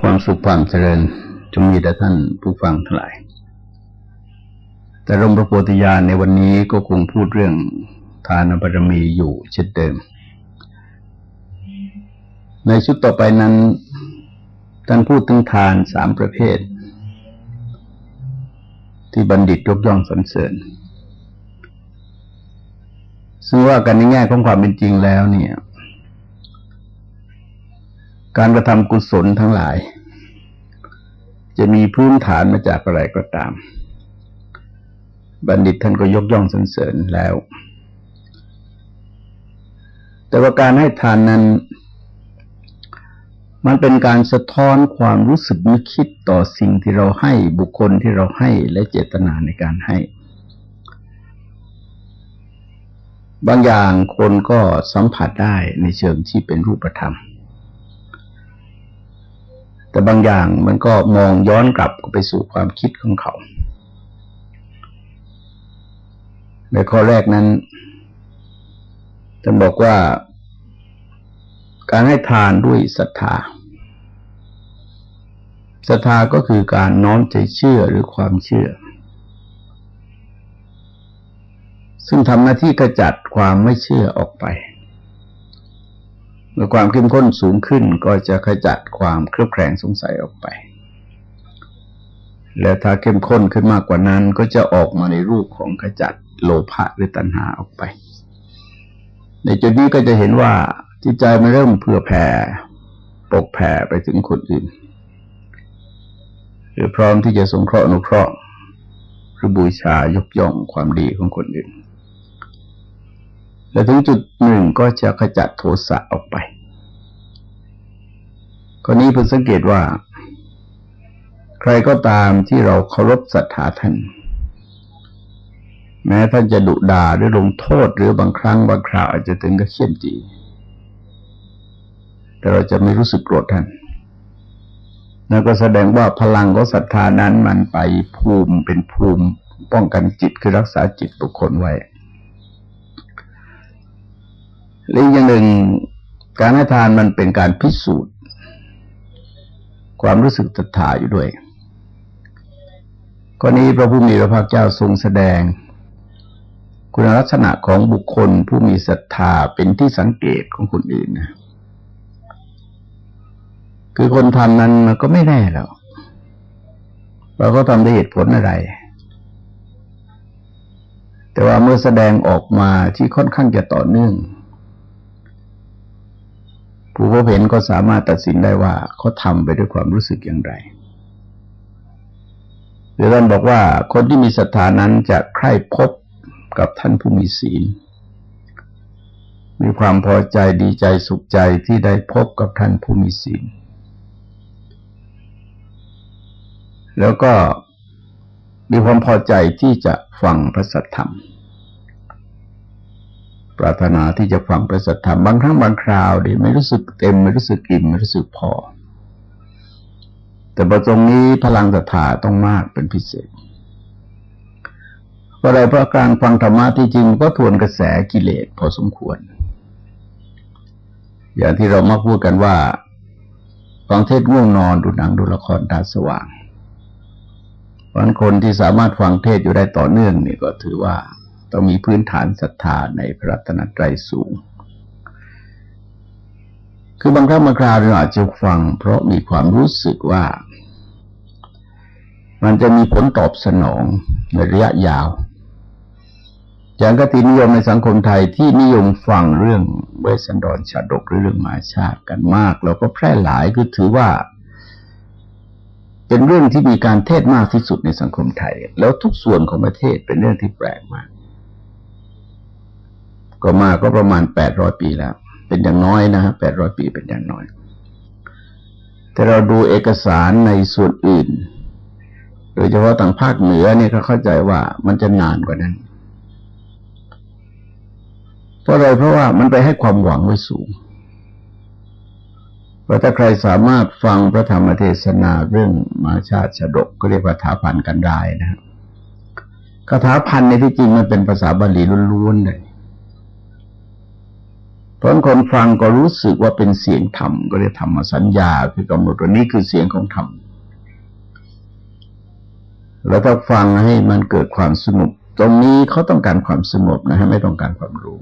ความสุขความเจริญจงมีแด่ท่านผู้ฟังทั้งหลาย แต่รมพระโพธิญาณในวันนี้ก็คงพูดเรื่องทานบารมีอยู่เช่นเดิม ในชุดต่อไปนั้น ท่านพูดถึงทานสามประเภท ที่บัณฑิตยกย่องสรรเสริญซึ่งว่ากันในแง่ของความเป็นจริงแล้วเนี่ย การกระทำกุศลทั้งหลาย จะมีพื้นฐานมาจากอะไรก็ตาม บัณฑิตท่านก็ยกย่องสรรเสริญแล้ว แต่ว่าการให้ทานนั้น มันเป็นการสะท้อนความรู้สึกนึกคิดต่อสิ่งที่เราให้บุคคลที่เราให้และเจตนาในการให้ บางอย่างคนก็สัมผัสได้ในเชิงที่เป็นรูปธรรม แต่บางอย่างมันก็มองย้อนกลับไปสู่ความคิดของเขาในข้อแรกนั้นท่านบอกว่า การให้ทานด้วยศรัทธาศรัทธาก็คือการน้อมใจเชื่อหรือความเชื่อ ซึ่งทำหน้าที่กระจัดความไม่เชื่อออกไป มื่อความเข้มข้นสูงขึ้นก็จะขจัดความเครือบแคลงสงสัยออกไป และถ้าเข้มข้นขึ้นมากกว่านั้นก็จะออกมาในรูปของขจัดโลภะหรือตัณหาออกไป ในจุดนี้ก็จะเห็นว่าจิตใจมันเริ่มเผื่อแผ่ปกแผ่ไปถึงคนอื่น หรือพร้อมที่จะสงเคราะห์นุเคราะห์หรือบูชายกย่องความดีของคนอื่น และถึงจุดหนึ่งก็จะขจัดโทสะออกไปคนนี้เพิ่งสังเกตว่า ใครก็ตามที่เราเคารพศรัทธาท่าน แม้ท่านจะดุด่าหรือลงโทษหรือบางครั้งบางคราวอาจจะถึงกับเขี้ยนจี แต่เราจะไม่รู้สึกโกรธท่านนั่นก็แสดงว่าพลังของศรัทธานั้นมันไปภูมิเป็นภูมิป้องกันจิตคือรักษาจิตบุคคลไว้ หรืออย่างหนึ่งการให้ทานมันเป็นการพิสูจน์ ความรู้สึกศรัทธาอยู่ด้วยกรณีพระผู้มีพระภาคเจ้าทรงแสดง คุณลักษณะของบุคคลผู้มีศรัทธาเป็นที่สังเกตของคนอื่นนะคือคนทำนั้นมันก็ไม่แน่แล้วเราก็ทำด้วยเหตุผลอะไร แต่ว่าเมื่อแสดงออกมาที่ค่อนข้างจะต่อเนื่อง ผู้พบเห็นก็สามารถตัดสินได้ว่าเขาทำไปด้วยความรู้สึกอย่างไรหรือท่านบอกว่าคนที่มีศรัทธานั้นจะใคร่พบกับท่านผู้มีศีล มีความพอใจดีใจสุขใจที่ได้พบกับท่านผู้มีศีล แล้วก็มีความพอใจที่จะฟังพระสัทธรรม ปรารถนาที่จะฟังพระสัทธรรมบางครั้งบางคราวดีไม่รู้สึกเต็มไม่รู้สึกอิ่มไม่รู้สึกพอ แต่ประตรงนี้พลังศรัทธาต้องมากเป็นพิเศษเพราะอะไรเพราะการฟังธรรมะที่จริงก็ทวนกระแสกิเลสพอสมควร อย่างที่เรามาพูดกันว่าฟังเทศง่วงนอนดูหนังดูละครตาสว่างวันคนที่สามารถฟังเทศอยู่ได้ต่อเนื่องนี่ก็ถือว่า ต้องมีพื้นฐานศรัทธาในพระรัตนตรัยสูง คือบางครั้งบางคราวเราอาจจะฟัง เพราะมีความรู้สึกว่า มันจะมีผลตอบสนองในระยะยาว อย่างกตินิยมในสังคมไทยที่นิยมฟังเรื่องเวสันดรชาดกหรือเรื่องหมาชาติกันมาก เราก็แพร่หลายคือถือว่าเป็นเรื่องที่มีการเทศมากที่สุดในสังคมไทย แล้วทุกส่วนของประเทศเป็นเรื่องที่แปลกมาก ก็มาก็ประมาณแปดร้อยปีแล้ว เป็นอย่างน้อยนะฮะแปดร้อยปีเป็นอย่างน้อย แต่เราดูเอกสารในส่วนอื่น โดยเฉพาะทางภาคเหนือเนี่ยเขาเข้าใจว่ามันจะนานกว่านั้น เพราะอะไรเพราะว่ามันไปให้ความหวังไว้สูงว่าถ้าใครสามารถฟังพระธรรมเทศนาเรื่องมาชาติฉดกก็เรียกว่าถาพันกันได้นะครับคาถาพันในที่จริงมันเป็นภาษาบาลีล้วนๆเลย เพราะคนฟังก็รู้สึกว่าเป็นเสียงธรรมก็เรียกธรรมสัญญาคือกำหนดว่านี้คือเสียงของธรรมแล้วถ้าฟังให้มันเกิดความสงบตรงนี้เขาต้องการความสงบนะฮะไม่ต้องการความรู้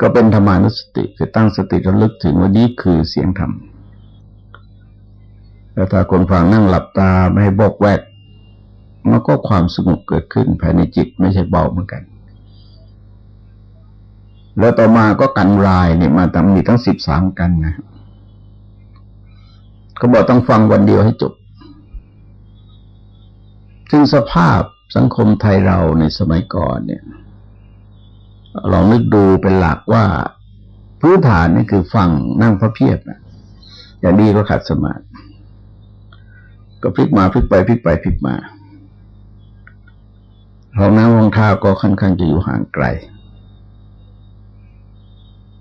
ก็เป็นธรรมานุสติคือตั้งสติระลึกถึงว่านี้คือเสียงธรรมแล้วถ้าคนฟังนั่งหลับตาไม่ให้บกแวกมันก็ความสงบเกิดขึ้นภายในจิตไม่ใช่เบาเหมือนกัน แล้วต่อมาก็กันรายเนี่ยมาตั้งมีทั้งสิบสามกันนะเขาบอกต้องฟังวันเดียวให้จบ ซึ่งสภาพสังคมไทยเราในสมัยก่อนเนี่ยลองนึกดูเป็นหลักว่าพื้นฐานนี่คือฟังนั่งพระเพียบนะอย่างดีก็ขัดสมาธิก็พลิกมาพลิกไปพลิกไปพลิกมาห้องน้ำห้องท่าก็ค่อนข้างจะอยู่ห่างไกล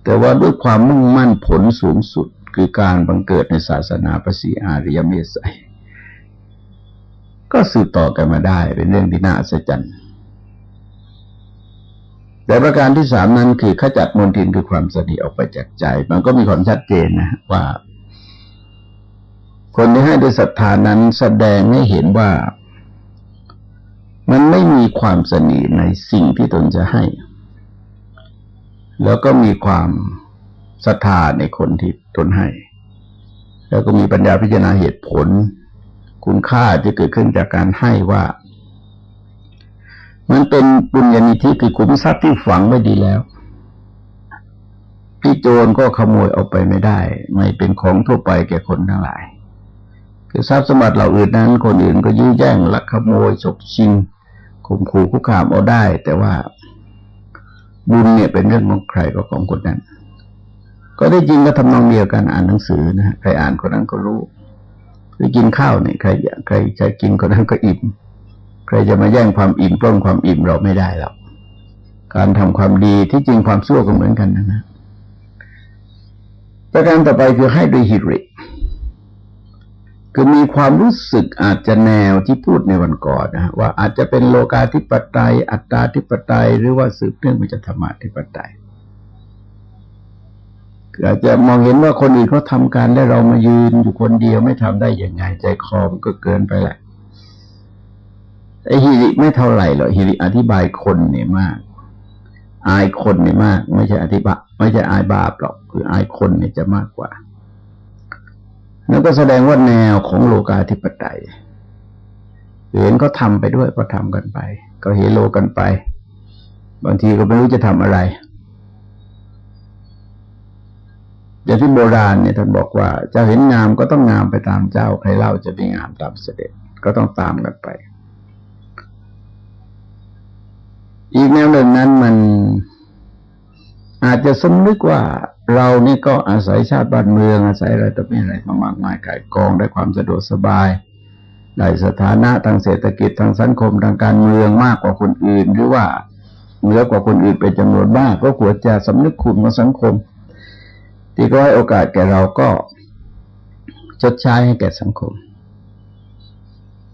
แต่ว่าด้วยความมุ่งมั่นผลสูงสุดคือการบังเกิดในศาสนาประสีอาริยเมสัยก็สืบต่อกันมาได้เป็นเรื่องที่น่าอัศจรรย์แต่ประการที่สามนั้นคือขจัดมลทินคือความสนิทออกไปจากใจ มันก็มีความชัดเจนนะว่า คนที่ให้ด้วยศรัทธานั้นแสดงให้เห็นว่า มันไม่มีความสนิทในสิ่งที่ตนจะให้ แล้วก็มีความศรัทธาในคนที่ตนให้ แล้วก็มีปัญญาพิจารณาเหตุผล คุณค่าที่เกิดขึ้นจากการให้ว่า มันเป็นบุญญาณิธิคือขุมทรัพย์ที่ฝังไว้ดีแล้วพี่โจรก็ขโมยเอาไปไม่ได้ ไม่เป็นของทั่วไปแก่คนทั้งหลาย คือทรัพย์สมบัติเหล่าอื่นนั้น คนอื่นก็ยื้อแย่งลักขโมยฉกชิงข่มขู่คุกคามเอาได้ แต่ว่า บุญเนี่ยเป็นเรื่องของใครก็ของคนนั้น ก็ได้จริงก็ทำนองเดียวกันอ่านหนังสือนะใครอ่านคนนั้นก็รู้หรือกินข้าวเนี่ยใครใครจะกินคนนั้นก็อิ่มใครจะมาแย่งความอิ่มปล้นความอิ่มเราไม่ได้หรอกการทำความดีที่จริงความชั่วก็เหมือนกันนะนะประการต่อไปคือให้ด้วยฮิริ คือมีความรู้สึกอาจจะแนวที่พูดในวันก่อนนะว่าอาจจะเป็นโลกาธิปไตย อัตตาธิปไตย หรือว่าสืบเนื่องมาจากธรรมะธิปไตยอาจจะมองเห็นว่าคนอื่นเขาทาการและเรามายืนอยู่คนเดียวไม่ทำได้ยังไง ใจคอมก็เกินไปแหละไอฮิริไม่เท่าไหร่หรอกฮิริอธิบายคนเนี่ยมาก อายคนเนี่ยมาก ไม่ใช่อธิบายไม่ใช่อายบาปหรอกคืออายคนเนี่ยจะมากกว่า นั่นก็แสดงว่าแนวของโลกาธิปไตย เห็นก็ทำไปด้วยก็ทำกันไป ก็เฮโลกันไป บางทีก็ไม่รู้จะทำอะไรอย่างที่โบราณเนี่ยท่านบอกว่าจะเห็นงามก็ต้องงามไปตามเจ้า ใครเล่าจะไม่งามตามเสด็จก็ต้องตามกันไป อีกแนวหนึ่งนั้นมันอาจจะสมนึกว่า เรานี่ก็อาศัยชาติบ้านเมืองอาศัยอะไรต่อไม่อะไรมามากมายกายกองได้ความสะดวกสบายได้สถานะทางเศรษฐกิจทางสังคมทางการเมืองมากกว่าคนอื่น หรือว่าเหนือกว่าคนอื่นเป็นจำนวนมาก ก็ควรจะสำนึกคุณของสังคม ที่ก็ให้โอกาสแก่เราก็ชดใช้ให้แก่สังคม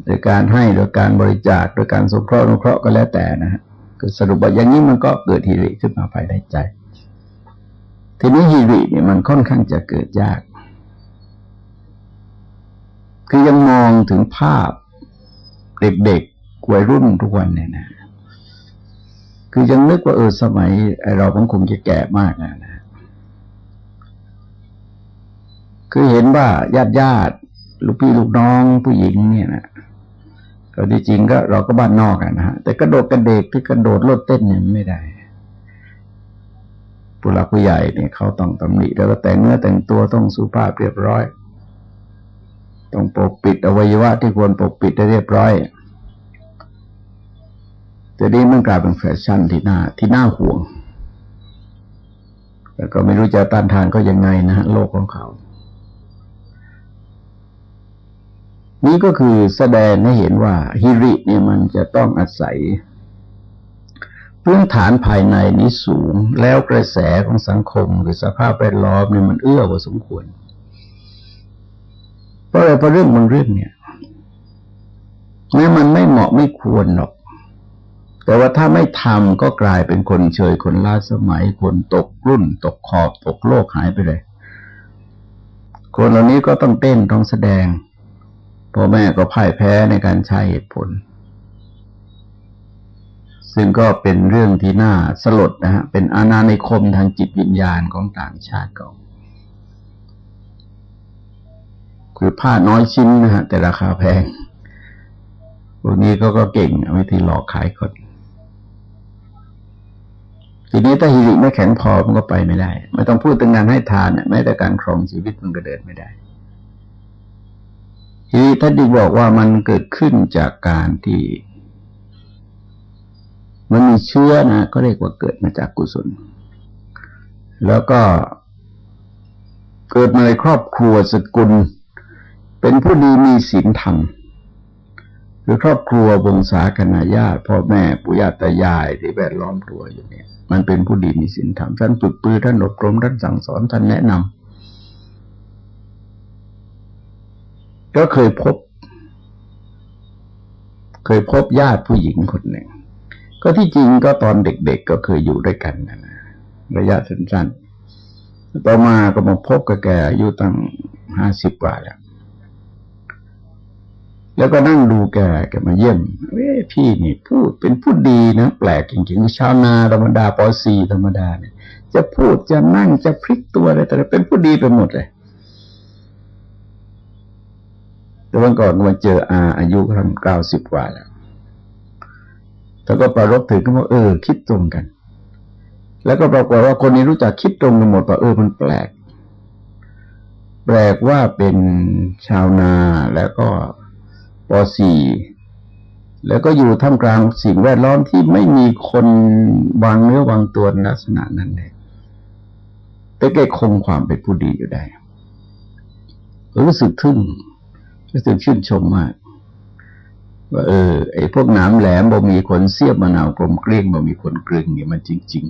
โดยการให้โดยการบริจาคโดยการสงเคราะห์นุเคราะห์ก็แล้วแต่นะฮะคือสรุปว่าอย่างนี้มันก็เกิดฮิริขึ้นมาภายในใจ ทีนี้ฮิริเนี่ยมันค่อนข้างจะเกิดยาก คือยังมองถึงภาพเด็กๆวัยรุ่นทุกวันเนี่ยนะ คือยังนึกว่าเออสมัยเราคงจะแก่มากนะคือเห็นว่าญาติญาติลูกพี่ลูกน้องผู้หญิงเนี่ยนะก็ที่จริงก็เราก็บ้านนอกอะนะฮะแต่กระโดดกระเดกที่กระโดดโลดเต้นเนี่ยไม่ได้ ผู้หลักผู้ใหญ่เนี่ยเขาต้องตำหนิแล้วก็แต่งเนื้อแต่งตัวต้องสุภาพเรียบร้อย ต้องปกปิดอวัยวะที่ควรปกปิดได้เรียบร้อยจะนี้มันกลายเป็นแฟชั่นที่น่าที่น่าห่วง แต่ก็ไม่รู้จะต้านทานก็ยังไงนะฮะโลกของเขา นี่ก็คือแสดงให้เห็นว่าฮิริเนี่ยมันจะต้องอาศัย พื้นฐานภายในนี้สูงแล้วกระแสของสังคมหรือสภาพแวดล้อมเนี่ยมันเอื้อพอสมควร เพราะอะไรเพราะเรื่องบางเรื่องเนี่ยแม้มันไม่เหมาะไม่ควรหรอก แต่ว่าถ้าไม่ทำก็กลายเป็นคนเฉยคนล้าสมัยคนตกรุ่น ตกขอบตกโลกหายไปเลย คนเหล่านี้ก็ต้องเต้นต้องแสดงพ่อแม่ก็พ่ายแพ้ในการใช้เหตุผล ซึ่งก็เป็นเรื่องที่น่าสลดนะฮะเป็นอาณาในคมทางจิตวิญญาณของต่างชาติก็คือผ้าน้อยชิ้นนะฮะแต่ราคาแพงพวกนี้ก็ก็เก่งวิธีหลอกขายคนทีนี้ถ้าฮิริไม่แข็งพอมันก็ไปไม่ได้ ไม่ต้องพูดถึงงานให้ทานแม้แต่การครองชีวิตมันก็เดินไม่ได้ฮิริท่านดีบอกว่ามันเกิดขึ้นจากการที่ มันมีเชื้อนะก็เรียกว่าเกิดมาจากกุศล แล้วก็เกิดมาในครอบครัวสกุล เป็นผู้ดีมีศีลธรรมคือครอบครัววงศาคณาญาติพ่อแม่ปู่ย่าตายายที่แวดล้อมตัวอยู่เนี่ย มันเป็นผู้ดีมีศีลธรรมท่านฝึกปือท่านอบรมท่านสั่งสอนท่านแนะนำก็เคยพบ เคยพบญาติผู้หญิงคนหนึ่ง ก็ที่จริงก็ตอนเด็กๆก็เคยอยู่ด้วยกันนะระยะสั้นๆ ต่อมาก็มาพบกับแกอายุตั้งห้าสิบกว่าแล้ว แล้วก็นั่งดูแกแกมาเยี่ยมเอ้พี่นี่พูดเป็นพูดดีนะแปลกจริงๆชาวนาธรรมดาปอสีธรรมดาเนี่ย จะพูดจะนั่งจะพลิกตัวอะไรแต่เป็นผู้ดีไปหมดเลย แต่วันก่อนมาเจออาอายุทั้งเก้าสิบกว่าแล้ว แล้วก็ประรบถึงก็ว่าเออ คิดตรงกัน แล้วก็ปรากฏว่าคนนี้รู้จักคิดตรงกันหมดว่าเออมันแปลก แปลกว่าเป็นชาวนาแล้วก็ป .4 แล้วก็อยู่ท่ามกลางสิ่งแวดล้อมที่ไม่มีคนวางเนื้อวางตัวลักษณะนั้นเลยแต่แกคงความเป็นผู้ดีอยู่ได้ รู้สึกทึ่งรู้สึกชื่นชมมาก ว่าเออไอ้พวกน้ำแหลมบ่มีคนเสียบมะนาวกลมเกลี้ยงบ่มีคนกลึงเนี่ยมันจริง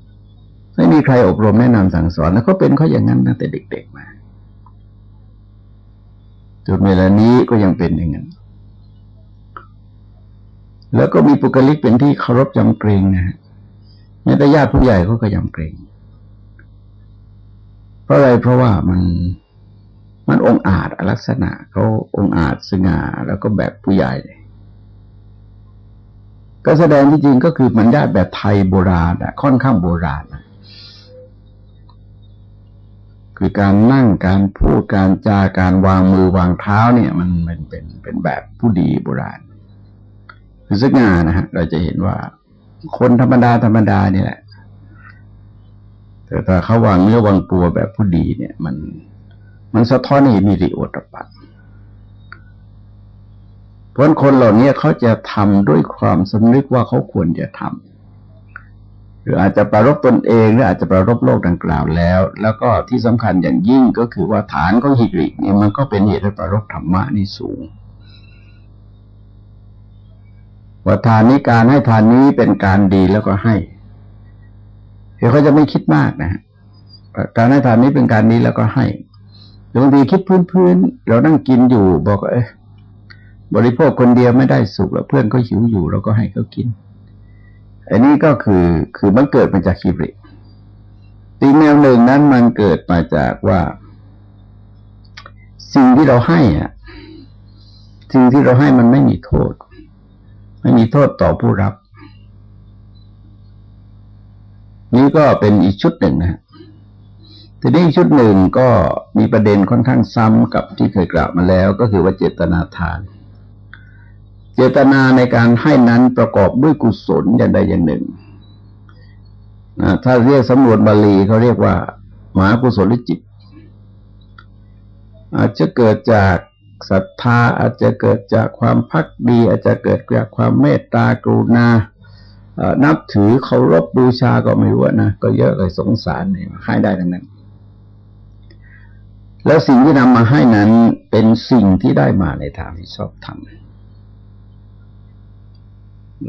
ๆ ไม่มีใครอบรมแนะนำสั่งสอนแล้วก็เป็นเขาอย่างนั้นนะแต่เด็ก ๆ มาจนเวลานี้ก็ยังเป็นอย่างนั้นแล้วก็มีปุกลิกเป็นที่เคารพยำเกรงนะฮะแม้แต่ญาติผู้ใหญ่เขาก็ยำเกรงเพราะอะไรเพราะว่ามัน มันองอาจลักษณะเขาองอาจสง่าแล้วก็แบบผู้ใหญ่ ก็แสดงที่จริงก็คือมันญาติแบบไทยโบราณค่อนข้างโบราณนะคือการนั่งการพูดการจาการวางมือวางเท้าเนี่ย มันมันเป็นเป็นแบบผู้ดีโบราณคือสักงานนะฮะเราจะเห็นว่า คนธรรมดาธรรมดานี่แหละแต่ถ้าเขาวางเนื้อวางตัวแบบผู้ดีเนี่ย มัน มันสะท้อนให้มีริโอตปัตเพราะคนเหล่านี้เขาจะทำด้วยความสำนึกว่าเขาควรจะทำหรืออาจจะประรบตนเองหรืออาจจะประรบโลกดังกล่าวแล้ว แล้วก็ที่สำคัญอย่างยิ่งก็คือว่าฐานของหิริเนี่ยมันก็เป็นเหตุให้ประรบธรรมะนี่สูงว่าทานนี้การให้ทานนี้เป็นการดีแล้วก็ให้เดี๋ยวเขาจะไม่คิดมากนะการให้ทานนี้เป็นการดีแล้วก็ให้ บางทีคิดพื้นๆเรานั่งกินอยู่ บอกเอ้บริโภคคนเดียวไม่ได้สุขแล้วเพื่อนก็หิวอยู่เราก็ให้เขากิน อันนี้ก็คือคือมันเกิดมาจากคิริอีแนวหนึ่งนั้นมันเกิดมาจากว่า สิ่งที่เราให้อะสิ่งที่เราให้มันไม่มีโทษ ไม่มีโทษต่อผู้รับ นี่ก็เป็นอีกชุดหนึ่งนะ ทีนี้ชุดหนึ่งก็มีประเด็นค่อนข้างซ้ำกับที่เคยกล่าวมาแล้ว ก็คือว่าเจตนาทาน เจตนาในการให้นั้นประกอบด้วยกุศลอย่างใดอย่างหนึ่งถ้าเรียกสำรวจบาลีเขาเรียกว่ามหากุศลจิต อาจจะเกิดจากศรัทธาอาจจะเกิดจากความพักดี อาจจะเกิดจากความเมตตากรุณานับถือเคารพบูชาก็ไม่รู้นะ ก็เยอะเลยสงสารให้ได้ทั้งนั้น แล้วสิ่งที่นำมาให้นั้นเป็นสิ่งที่ได้มาในทางที่ชอบทำ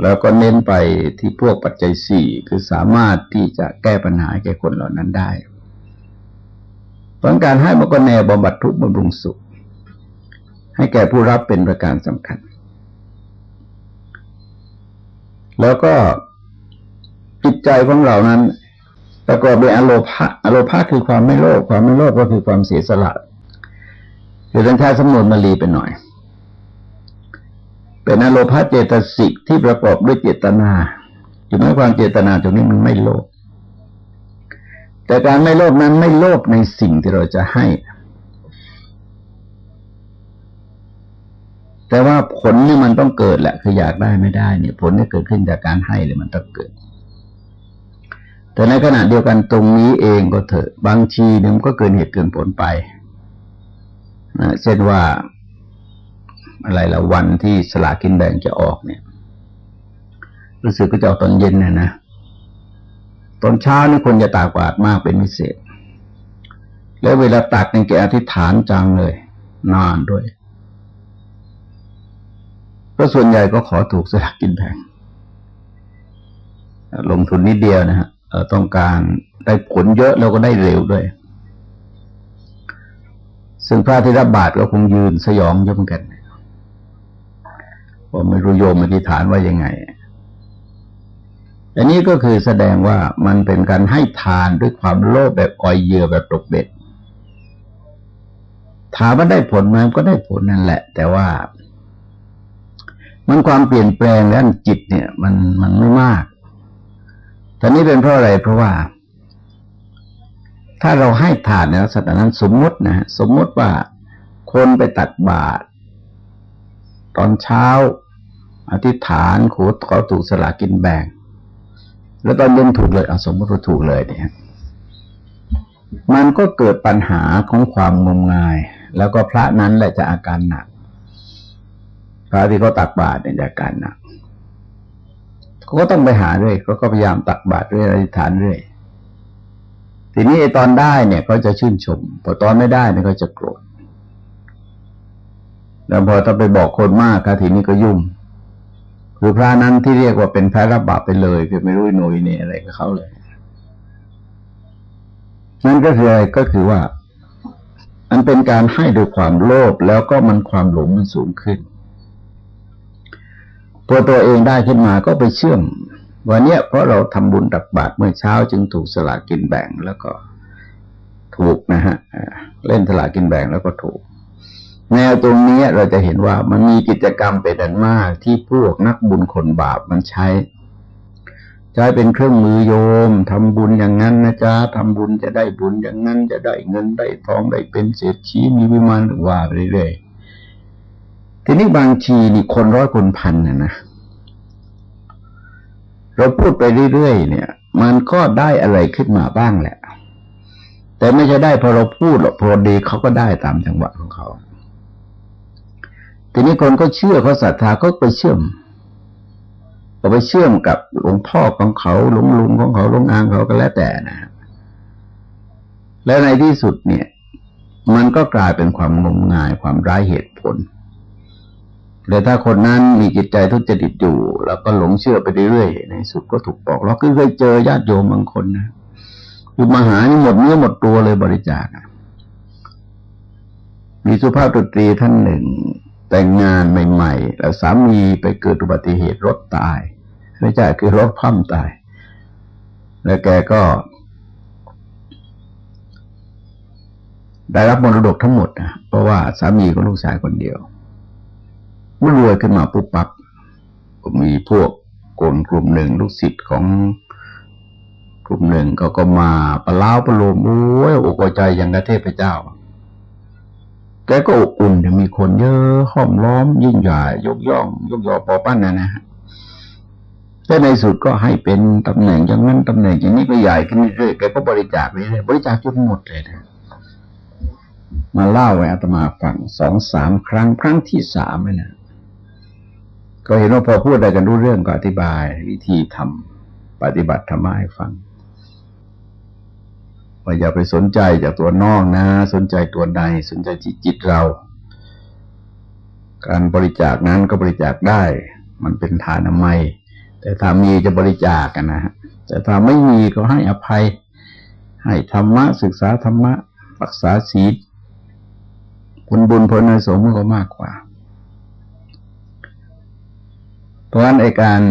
แล้วก็เน้นไปที่พวกปัจจัยสี่คือสามารถที่จะแก้ปัญหาแก่คนเหล่านั้นได้เพราะการให้มันก็แนวบำบัดทุกข์บำรุงสุข ให้แก่ผู้รับเป็นประการสำคัญ แล้วก็จิตใจของเรานั้น ประกอบด้วยอโลภะอโลภะคือความไม่โลภความไม่โลภก็คือความเสียสละคือท่านใช้สำนวนมาลีเป็นหน่อย เป็นอโลภะเจตสิกที่ประกอบด้วยเจตนาจุดหมายความเจตนาตรงนี้มันไม่โลภแต่การไม่โลภนั้นไม่โลภในสิ่งที่เราจะให้ แต่ว่าผลนี่มันต้องเกิดแหละคืออยากได้ไม่ได้เนี่ย ผลที่เกิดขึ้นจากการให้เลยมันต้องเกิด แต่ในขณะเดียวกันตรงนี้เองก็เถอะบางทีเนี่ยมันก็เกินเหตุเกินผลไปนะเช่นว่าอะไรละวันที่สลากินแบ่งจะออกเนี่ย รู้สึกก็จะออกตอนเย็นนะนะตอนเช้านี่คนจะตากบาตรมากเป็นพิเศษ แล้วเวลาตักเนี่ยแกอธิษฐานจังเลย นานด้วยก็ส่วนใหญ่ก็ขอถูกสลากกินแบ่งลงทุนนิดเดียวนะฮะ ต้องการได้ผลเยอะแล้วก็ได้เร็วด้วย ซึ่งพระที่รับบาตรก็คงยืนสยองเยอะเหมือนกันผมไม่รู้โยมอธิษฐานว่ายังไง อันนี้ก็คือแสดงว่ามันเป็นการให้ทานด้วยความโลภแบบอ่อยเยื่อแบบตกเบ็ด ถามว่าได้ผลไหมก็ได้ผลนั่นแหละ แต่ว่า มันความเปลี่ยนแปลงด้านจิตเนี่ย มันมันไม่มาก แต่นี้เป็นเพราะอะไรเพราะว่า ถ้าเราให้ทานในลักษณะนั้นสมมตินะสมมติว่าคนไปตักบาตรตอนเช้า อธิษฐานขอขอถูกสลากินแบ่ง แล้วตอนเย็นถูกเลยเอาสมมติว่าถูกเลยเนี่ยมันก็เกิดปัญหาของความงมงาย แล้วก็พระนั้นแหละจะอาการหนัก พระที่เขาตักบาตรเนี่ยจะอาการหนัก เขาก็ต้องไปหาเรื่อยเขาก็พยายามตักบาตรเรื่อยอธิษฐานเรื่อยทีนี้ไอตอนได้เนี่ยเขาจะชื่นชมพอตอนไม่ได้เนี่ยเขาจะโกรธแล้วพอถ้าไปบอกคนมากครับทีนี้ก็ยุ่งคือพระนั้นที่เรียกว่าเป็นพระรับบาปไปเลยคือไม่รู้หน่วยเนี่ยอะไรกับเขาเลยนั่นก็คืออะไรก็คือว่า มันเป็นการให้โดยความโลภแล้วก็มันความหลงมันสูงขึ้น ตัวตัวเองได้ขึ้นมาก็ไปเชื่อมวันเนี้ยเพราะเราทำบุญตักบาตรเมื่อเช้าจึงถูกสลากินแบ่งแล้วก็ถูกนะฮะเล่นสลากินแบ่งแล้วก็ถูก แนวตรงนี้เราจะเห็นว่ามันมีกิจกรรมเป็นอันมากที่พวกนักบุญคนบาปมันใช้ใช้เป็นเครื่องมือโยมทำบุญอย่างนั้นนะจ๊ะทำบุญจะได้บุญอย่างนั้นจะได้เงินได้ทองได้เป็นเศรษฐีมีวิมานว่าเรื่อยๆ ทีนี้บางทีนี่คนร้อยคนพันนะนะเราพูดไปเรื่อยๆเนี่ย มันก็ได้อะไรขึ้นมาบ้างแหละ แต่ไม่ใช่ได้พอเราพูดหรอกพอดีเขาก็ได้ตามจังหวะของเขาทีนี้คนก็เชื่อเขาศรัทธาก็ไปเชื่อมก็ไปเชื่อมกับหลวงพ่อของเขาหลวงลุงของเขาหลวงอางเขาก็แล้วแต่นะและในที่สุดเนี่ย มันก็กลายเป็นความงมงายความร้ายเหตุผล แต่ถ้าคนนั้นมีจิตใจทุจริตอยู่ แล้วก็หลงเชื่อไปเรื่อยๆในสุดก็ถูกบอกเราก็เคยเจอญาติโยมบางคนนะคือมาหานี่หมดเนื้อหมดตัวเลยบริจาคมีสุภาพดตรีท่านหนึ่ง แต่งงานใหม่ๆ แล้วสามีไปเกิดอุบัติเหตุรถตายไม่ใช่คือรถพัมตาย แล้วแกก็ ได้รับมรดกทั้งหมดนะเพราะว่าสามีก็ลูกชายคนเดียว มื่อรวยขึ้นมาปุ๊บปั๊บมีพวกกลกลุ่มหนึ่งลูกศิษย์ของกลุ่มหนึ่งเขาก็มาประล้าประโลมโอ้ยอกใจอย่างกระเทพเจ้า แกก็อบอุ่นมีคนเยอะห้อมล้อมยิ่งใหญ่ยกย่อง ยกยอปอปั้นนะนะแต่ในสุดก็ให้เป็นตำแหน่งอย่างนั้นตำแหน่งอย่างนี้ก็ใหญ่ขึ้นเรื่อยๆแกก็บริจาคไปเรื่อยบริจาคจนหมดเลยนะมาเล่าไว้อาตมาฟังสองสามครั้งครั้งที่สามนะ ก็เห็นว่าพอพูดอะไรกันรู้เรื่องก็อธิบาย วิธีทำปฏิบัติธรรมให้ฟังว่าอย่าไปสนใจจากตัวนอกนะ สนใจตัวใดสนใจจิตจิตเรา การบริจาคนั้นก็บริจาคได้ มันเป็นทานไมแต่ถ้ามีจะบริจาคกันนะฮะแต่ถ้าไม่มีก็ให้อภัย ให้ธรรมะ ศึกษาธรรมะรักษาศีลผลบุญผลในสมก็มากกว่า เพ ราะฉะนั้นไอการ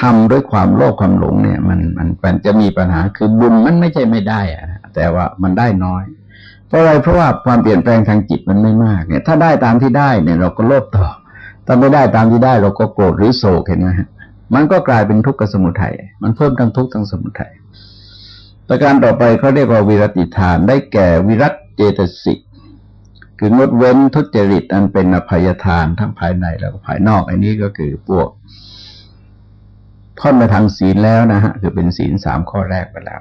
ทำด้วยความโลภความหลงเนี่ย มันมันมันจะมีปัญหาคือบุญมันไม่ใช่ไม่ได้อะแต่ว่ามันได้น้อย เพราะอะไรเพราะว่าความเปลี่ยนแปลงทางจิตมันไม่มากเนี่ย ถ้าได้ตามที่ได้เนี่ย เราก็โลภต่อ ถ้าไม่ได้ตามที่ได้ เราก็โกรธหรือโศกเห็นไหมฮะมันก็กลายเป็นทุกข์กับสมุทัยมันเพิ่มทั้งทุกข์ทั้งสมุทัยประการต่อไปเขาเรียกว่าวิรติทานได้แก่วิรัตเจตสิก คืองดเว้นทุจริตอันเป็นอภัยทานทั้งภายในแล้วก็ภายนอก อันนี้ก็คือพวกท่อนมาทางศีลแล้วนะฮะคือเป็นศีลสามข้อแรกไปแล้ว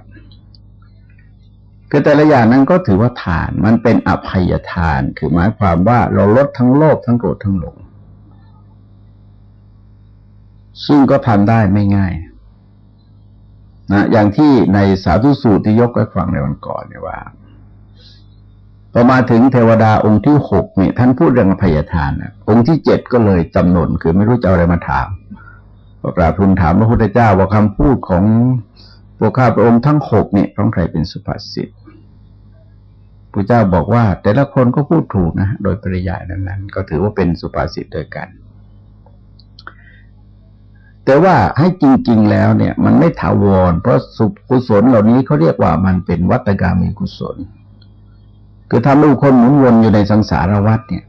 คือแต่ละอย่างนั้นก็ถือว่าทานมันเป็นอภัยทาน คือหมายความว่าเราลดทั้งโลภทั้งโกรธทั้งหลง ซึ่งก็ทำได้ไม่ง่ายนะอย่างที่ในสาธุสูตรที่ยกไว้ฟังในวันก่อนเนี่ยว่า พอมาถึงเทวดาองค์ที่หกเนี่ยท่านพูดเรื่องพยาทานนะองค์ที่เจ็ดก็เลยจำนนคือไม่รู้จะอะไรมาถามก็กราบทูลถามพระพุทธเจ้าว่าคำพูดของพวกข้าพระองค์ทั้งหกเนี่ยของใครเป็นสุภาษิตพระเจ้าบอกว่า แต่ละคนก็พูดถูกนะโดยปริยายนั้นๆ ก็ถือว่าเป็นสุภาษิตด้วยกัน แต่ว่าให้จริง ๆ แล้วเนี่ย มันไม่ถาวร เพราะสุกุศลเหล่านี้เขาเรียกว่ามันเป็นวัตกรรมีกุศล คือทำให้คนหมุนวนอยู่ในสังสารวัฏเนี่ย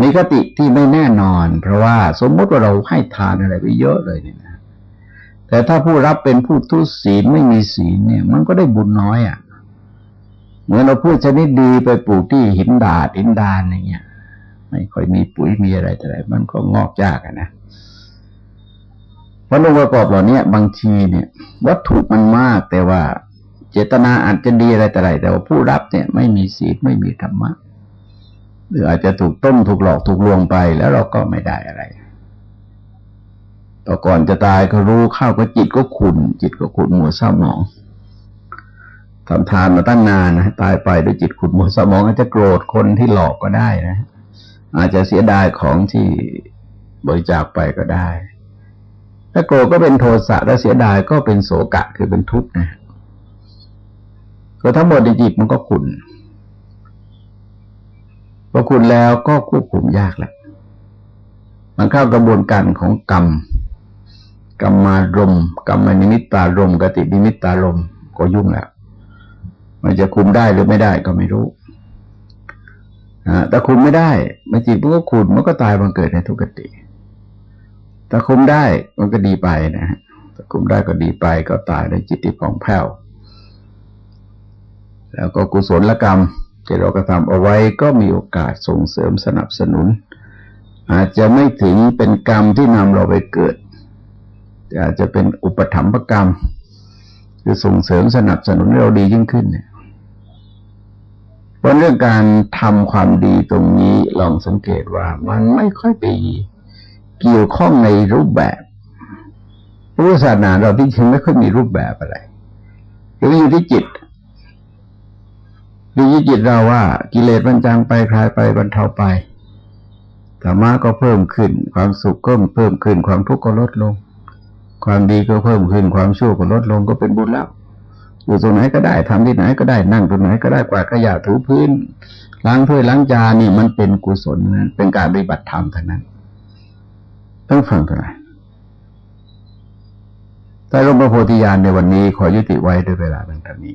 มีกติที่ไม่แน่นอน เพราะว่าสมมติว่าเราให้ทานอะไรไปเยอะเลยเนี่ยนะแต่ถ้าผู้รับเป็นผู้ทุศีลไม่มีศีลเนี่ย มันก็ได้บุญน้อยอะ่ะ เหมือนเราพูดชนิดดีไปปลูกที่หินดาดหินดานอย่างเงี้ยไม่ค่อยมีปุ๋ยมีอะไรแต่ไรมันก็งอกยากนะเพราะองค์ประกอบเหล่านี้บางทีเนี่ย วัตถุมันมากแต่ว่า เจตนาอาจจะดีอะไรแต่ไรแต่ว่าผู้รับเนี่ยไม่มีศีลไม่มีธรรมะหรืออาจจะถูกต้มถูกหลอกถูกลวงไปแล้วเราก็ไม่ได้อะไรต่อก่อนจะตายก็รู้เข้าก็จิตก็ขุนจิตก็ขุนหมัวเศร้าหมองทำทานมาตั้งนานนะตายไปด้วยจิตขุนหมัวเศร้าหมองอาจจะโกรธคนที่หลอกก็ได้นะ อาจจะเสียดายของที่บริจาคไปก็ได้ ถ้าโกรธก็เป็นโทสะและเสียดายก็เป็นโศกะคือเป็นทุกข์นะ ก็ทั้งหมดในจิตมันก็ขุนพอขุนแล้วก็ควบคุมยากแหละมันเข้ากระบวนการของกรรม กรรมารมกรรมนิมิตตารมกตินิมิตตารมก็ยุ่งแล้ว มันจะคุมได้หรือไม่ได้ก็ไม่รู้แต่คุมไม่ได้มันจิตมันก็ขุนมันก็ตายมันเกิดในทุกขติแต่คุมได้มันก็ดีไปนะฮะถ้าคุมได้ก็ดีไปก็ตายในจิตที่ผ่องแผ้ว แล้วก็กุศลกรรมที่เรากระทำเอาไว้ก็มีโอกาสส่งเสริมสนับสนุน อาจจะไม่ถึงเป็นกรรมที่นำเราไปเกิด แต่อาจจะเป็นอุปถัมภกรรม คือส่งเสริมสนับสนุนให้เราดียิ่งขึ้นเนี่ยเพราะเรื่องการทำความดีตรงนี้ลองสังเกตว่ามันไม่ค่อยไปเกี่ยวข้องในรูปแบบพุทธศาสนาเราที่จริงไม่ค่อยมีรูปแบบอะไรคืออยู่ที่จิต ดูจิตเราว่ากิเลสมันจางไปคลายไปบรรเทาไปธรรมะก็เพิ่มขึ้น ความสุขก็เพิ่มขึ้น ความทุกข์ก็ลดลง ความดีก็เพิ่มขึ้น ความชั่วก็ลดลงก็เป็นบุญแล้วอยู่ตรงไหนก็ได้ทำที่ไหนก็ได้นั่งตรงไหนก็ได้กวาดขยะถูพื้นล้างถ้วยล้างจานนี่มันเป็นกุศลนะเป็นการปฏิบัติธรรมเทั้งนั้น ต้องฟังกันหน่อยแต่หลวงพ่อโพธิญาณในวันนี้ขอยุติไว้ด้วยเวลาดังนี้